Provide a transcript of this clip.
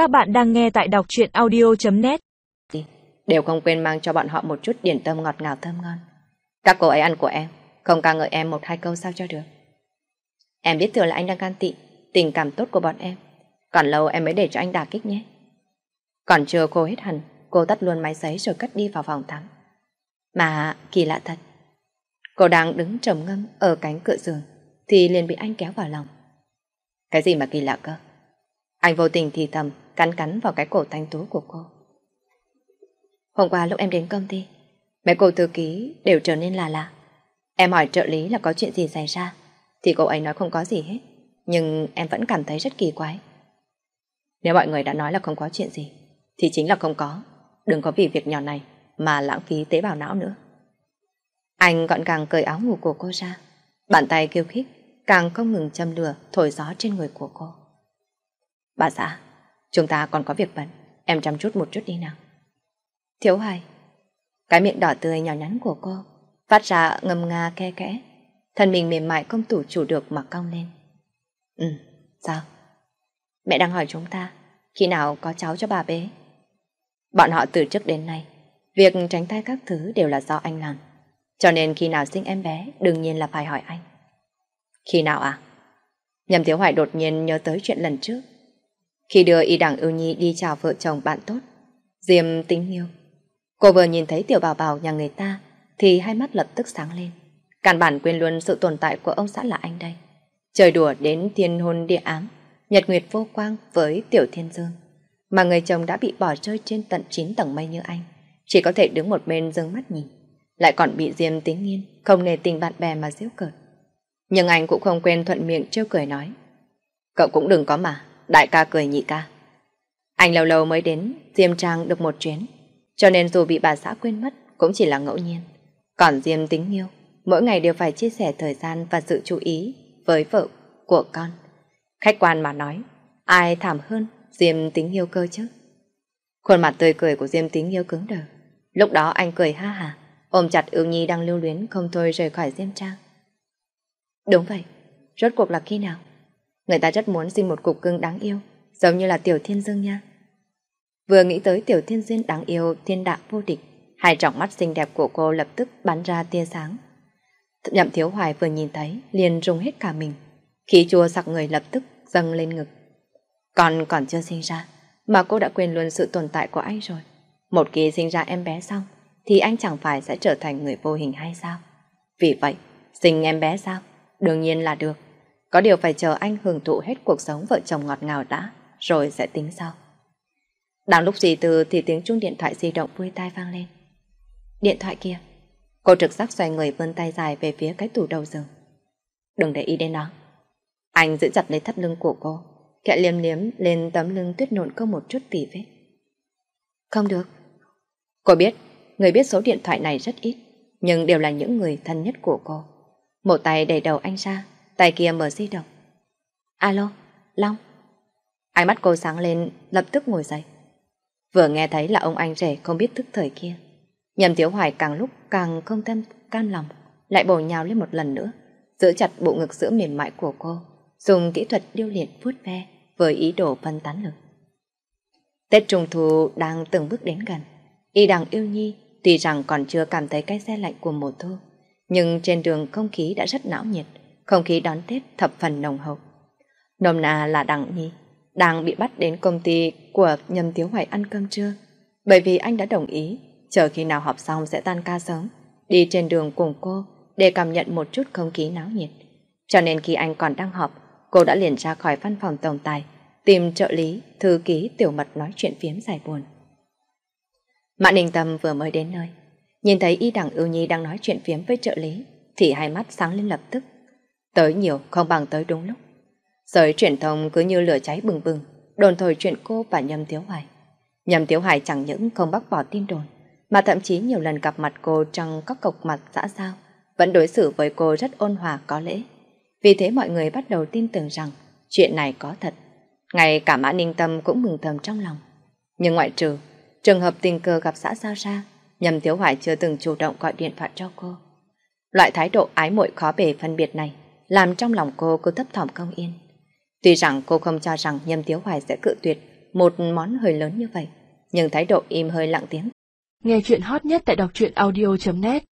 Các bạn đang nghe tại đọc truyện audio.net Đều không quên mang cho bọn họ một chút điển tâm ngọt ngào thơm ngon. Các cô ấy ăn của em, không ca ngợi em một hai câu sao cho được. Em biết thừa là anh đang can tị, tình cảm tốt của bọn em. Còn lâu em mới để cho anh đả kích nhé. Còn chưa cô hết hẳn, cô tắt luôn máy sấy rồi cất đi vào phòng tắm. Mà kỳ lạ thật. Cô đang đứng trầm ngâm ở cánh cửa giường, thì liền bị anh kéo vào lòng. Cái gì mà kỳ lạ cơ? Anh vô tình thì thầm, cắn cắn vào cái cổ thanh tú của cô. Hôm qua lúc em đến công ty, mấy cô thư ký đều trở nên là lạ. Em hỏi trợ lý là có chuyện gì xảy ra, thì cô ấy nói không có gì hết. Nhưng em vẫn cảm thấy rất kỳ quái. Nếu mọi người đã nói là không có chuyện gì, thì chính là không có. Đừng có vì việc nhỏ này mà lãng phí tế bào não nữa. Anh gọn gàng cởi áo ngủ của cô ra, bàn tay kêu khích, càng không ngừng châm lửa thổi gió trên người của cô. Bà xã, chúng ta còn có việc bận, em chăm chút một chút đi nào. Thiếu hài, cái miệng đỏ tươi nhỏ nhắn của cô phát ra ngầm nga ke kẽ, thân mình mềm mại không tủ chủ được mà cong lên. Ừ, sao? Mẹ đang hỏi chúng ta, khi nào có cháu cho bà bé? Bọn họ từ trước đến nay, việc tránh thai các thứ đều là do anh làm. Cho nên khi nào sinh em bé, đương nhiên là phải hỏi anh. Khi nào à? Nhầm Thiếu Hoài đột nhiên nhớ tới chuyện lần trước. Khi đưa y đẳng ưu nhi đi chào vợ chồng bạn tốt, Diêm tính yêu. Cô vừa nhìn thấy tiểu bảo bảo nhà người ta, thì hai mắt lập tức sáng lên. căn bản quên luôn sự tồn tại của ông xã là anh đây. Trời đùa đến thiên hôn địa ám, nhật nguyệt vô quang với tiểu thiên dương. Mà người chồng đã bị bỏ rơi trên tận 9 tầng mây như anh, chỉ có thể đứng một bên dâng mắt nhìn. Lại còn bị Diêm tính nghiên, không nề tình bạn bè mà giễu cợt. Nhưng anh cũng không quên thuận miệng trêu cười nói. Cậu cũng đừng có mà, đại ca cười nhị ca. Anh lâu lâu mới đến Diêm Trang được một chuyến, cho nên dù bị bà xã quên mất cũng chỉ là ngẫu nhiên. Còn Diêm tính yêu, mỗi ngày đều phải chia sẻ thời gian và sự chú ý với vợ của con. Khách quan mà nói, ai thảm hơn Diêm tính yêu cơ chứ? Khuôn mặt tươi cười của Diêm tính yêu cứng đờ. Lúc đó anh cười ha hà, ôm chặt ưu nhi đang lưu luyến không thôi rời khỏi Diêm Trang. Đúng vậy, rốt cuộc là khi nào? Người ta rất muốn sinh một cục cưng đáng yêu, giống như là Tiểu Thiên Dương nha. Vừa nghĩ tới Tiểu Thiên Duyên đáng yêu, thiên đạo vô địch, hai tròng mắt xinh đẹp của cô lập tức bắn ra tia sáng. Nhậm Thiếu Hoài vừa nhìn thấy, liền rung hết cả mình. Khí chua sặc người lập tức dâng lên ngực. Còn còn chưa sinh ra, mà cô đã quên luôn sự tồn tại của anh rồi. Một khi sinh ra em bé xong, thì anh chẳng phải sẽ trở thành người vô hình hay sao? Vì vậy, sinh em bé sao? Đương nhiên là được. Có điều phải chờ anh hưởng thụ hết cuộc sống vợ chồng ngọt ngào đã, rồi sẽ tính sau. Đang lúc gì từ thì tiếng chuông điện thoại di động vui tai vang lên. Điện thoại kia. Cô trực giác xoay người vươn tay dài về phía cái tủ đầu giường. Đừng để ý đến nó. Anh giữ chặt lấy thắt lưng của cô, kẹ liếm liếm lên tấm lưng tuyết nộn cô một chút tỉ vết. Không được. Cô biết, người biết số điện thoại này rất ít, nhưng đều là những người thân nhất của cô. Một tay đẩy đầu anh ra, tay kia mở di động. Alo, Long. Ánh mắt cô sáng lên, lập tức ngồi dậy. Vừa nghe thấy là ông anh rể không biết thức thời kia. Nhầm Thiếu Hoài càng lúc càng không tâm can lòng, lại bổ nhào lên một lần nữa, giữ chặt bộ ngực sữa mềm mại của cô, dùng kỹ thuật điêu liệt vuốt ve với ý đồ phân tán lực. Tết Trung Thu đang từng bước đến gần. Y đằng yêu nhi, tuy rằng còn chưa cảm thấy cái xe lạnh của mùa thu, nhưng trên đường không khí đã rất não nhiệt, không khí đón Tết thập phần nồng hậu. Nôm na là Đặng nhi, đang bị bắt đến công ty của Nhâm Tiếu Hoài ăn cơm trưa, bởi vì anh đã đồng ý, chờ khi nào học xong sẽ tan ca sớm, đi trên đường cùng cô để cảm nhận một chút không khí náo nhiệt. Cho nên khi anh còn đang họp, cô đã liền ra khỏi văn phòng tổng tài, tìm trợ lý, thư ký tiểu mật nói chuyện phiếm giải buồn. Mã Ninh Tâm vừa mới đến nơi, nhìn thấy y đẳng ưu nhi đang nói chuyện phiếm với trợ lý, thì hai mắt sáng lên lập tức. Tới nhiều không bằng tới đúng lúc. Giới truyền thông cứ như lửa cháy bừng bừng, đồn thổi chuyện cô và Nhâm Tiếu Hoài. Nhâm Tiếu Hoài chẳng những không bác bỏ tin đồn, mà thậm chí nhiều lần gặp mặt cô trong các cộc mặt xã giao, vẫn đối xử với cô rất ôn hòa có lễ. Vì thế mọi người bắt đầu tin tưởng rằng chuyện này có thật. Ngay cả Mã Ninh Tâm cũng mừng thầm trong lòng. Nhưng ngoại trừ, trường hợp tình cờ gặp xã giao ra, Nhâm Tiếu Hoài chưa từng chủ động gọi điện thoại cho cô. Loại thái độ ái muội khó bề phân biệt này làm trong lòng cô cứ thấp thỏm không yên. Tuy rằng cô không cho rằng Nhâm Tiếu Hoài sẽ cự tuyệt một món hơi lớn như vậy, nhưng thái độ im hơi lặng tiếng. Nghe chuyện hot nhất tại đọc truyện audio.net